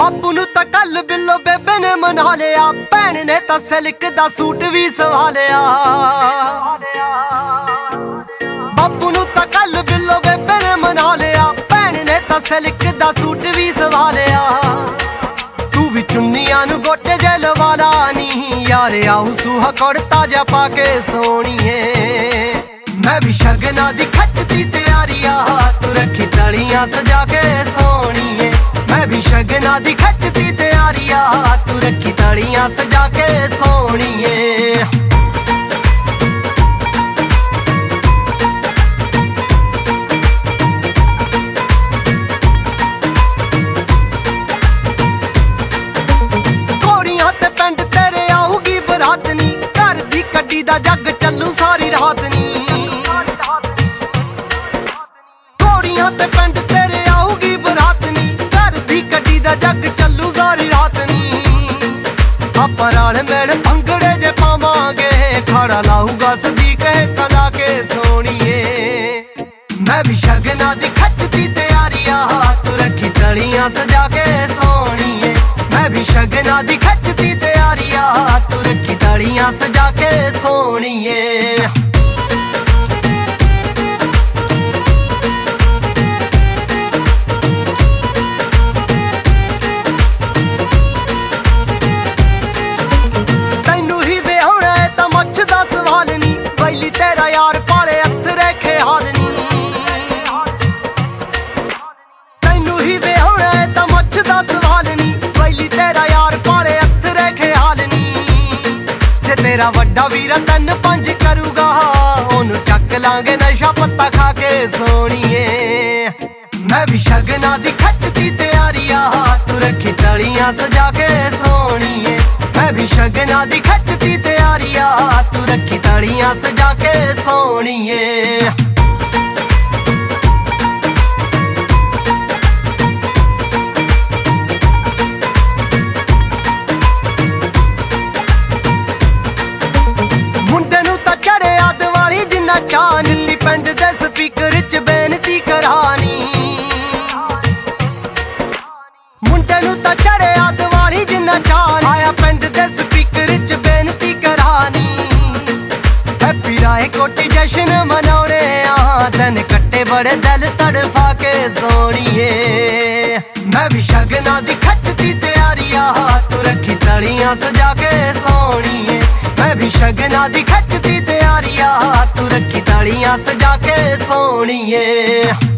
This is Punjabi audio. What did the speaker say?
ਬਾਪੂ ਨੂੰ ਤਾਂ ਕੱਲ ਬਿੱਲੋ ਬੇਬੇ ਨੇ ਮਨਾ ਲਿਆ। ਭੈਣ ਨੇ ਤਾਂ ਸਿਲਕ ਦਾ ਸੂਟ ਵੀ ਸਵਾ ਲਿਆ। ਬਾਪੂ ਨੂੰ ਤਾਂ ਕੱਲ ਬਿੱਲੋ ਬੇਬੇ ਨੇ ਮਨਾ ਲਿਆ। ਭੈਣ ਨੇ ਤਾਂ ਸਿਲਕ ਦਾ ਸੂਟ ਵੀ ਸਵਾ ਲਿਆ। ਤੂੰ ਵੀ ਚੁੰਨੀਆਂ ਨੂੰ ਗੋਟੇ ਜੇ ਲਵਾਲਾ ਨਹੀਂ। ਯਾਰ ਆਉ ਸੁਹਾ ਕੁੜਤਾ ਜਾ ਪਾ ਕੇ ਸੋਣੀਏ। ਮੈਂ ਵੀ ਸ਼ਗਨਾ ਦੀ ਖੱਟਦੀ ਤਿਆਰੀਆਂ ਵੀ ਸ਼ਗਨਾਂ ਦੀ ਖੱਚਦੀ ਤਿਆਰੀਆਂ ਤੂੰ ਰੱਖੀ ਤਲੀਆਂ ਸਜਾ ਕੇ ਸੋਣੀਏ। ਘੋੜੀਆਂ ਤੇ ਪਿੰਡ ਤੇਰੇ ਆਊਗੀ ਬਰਾਤ ਘਰ ਦੀ ਕੱਡੀ ਦਾ ਜੱਗ ਚੱਲੂ ਸਾਰੀ ਰਾਤ ਨੀ। ਘੋੜੀਆਂ ਤੇ ਪਿੰਡ ਜੱਗ ਚੱਲੂ ਸਾਰੀ ਰਾਤ ਨੀ। ਆਪਾਂ ਨਾਲ ਮਿਲ ਭੰਗੜੇ ਜੇ ਪਾਵਾਂਗੇ। ਖੜਾ ਲਾਊਗਾ ਸਦੀਕ ਕਲਾ ਕੇ ਸੋਣੀਏ। ਮੈਂ ਵੀ ਸ਼ਗਨਾ ਦੀ ਖੱਚਦੀ ਤਿਆਰੀਆਂ ਤੂੰ ਰੱਖੀ ਤਲੀਆਂ ਸਜਾ ਕੇ ਸੋਣੀਏ। ਮੈਂ ਵੀ ਸ਼ਗਨਾ ਦੀ ਖੱਚਦੀ ਤਿਆਰੀਆਂ ਤੂੰ ਰੱਖੀ ਤਲੀਆਂ ਸਜਾ ਕੇ ਸੋਣੀਏ। ਜੇ ਵੱਡਾ ਵੀਰ ਤਨ ਪੰਜ ਕਰੂਗਾ। ਉਹਨੂੰ ਚੱਕ ਲਾਂਗੇ ਨਸ਼ਾ ਪੱਤਾ ਖਾ ਕੇ ਸੋਣੀਏ। ਮੈਂ ਵੀ ਸ਼ਗਨਾਂ ਦੀ ਖੱਟਦੀ ਤਿਆਰੀ ਆ ਤੂੰ ਰੱਖੀ ਤਲੀਆਂ ਸਜਾ ਕੇ ਸੋਣੀਏ। ਮੈਂ ਵੀ ਸ਼ਗਨਾਂ ਦੀ ਖੱਚਦੀ ਆ ਤੂੰ ਰੱਖੀ ਤਲੀਆਂ ਸਜਾ ਕੇ ਸੋਣੀਏ। ਦਿਵਾਲੀ ਪਿੰਡ ਦੇ ਸਪੀਕਰ 'ਚ ਬੇਨਤੀ ਕਰਾਨੀ ਮੁੰਡੇ ਨੂੰ ਤਾਂ ਚੜਿਆ ਦਿਵਾਲੀ ਜਿੰਨਾ ਚਾਹ ਆਇਆ ਪਿੰਡ ਦੇ ਸਪੀਕਰ 'ਚ ਬੇਨਤੀ ਕਰਾਨੀ ਹੈਪੀ ਰਾਏ ਕੋਟੀ ਜਸ਼ਨ ਮਨਾਉਣੇ ਆ, ਦਿਨ ਕੱਟੇ ਬੜੇ ਦਿਲ ਤੜਫਾ ਕੇ ਸੋਣੀਏ। ਮੈਂ ਵੀ ਸ਼ਗਨਾਂ ਦੀ ਖੱਚਦੀ ਤਿਆਰੀ ਆ ਤੂੰ ਰੱਖੀ ਤਲੀਆਂ ਸਜਾ ਕੇ ਸੋਣੀਏ। ਮੈਂ ਵੀ ਸ਼ਗਨਾਂ ਦੀ ਖੱਚਦੀ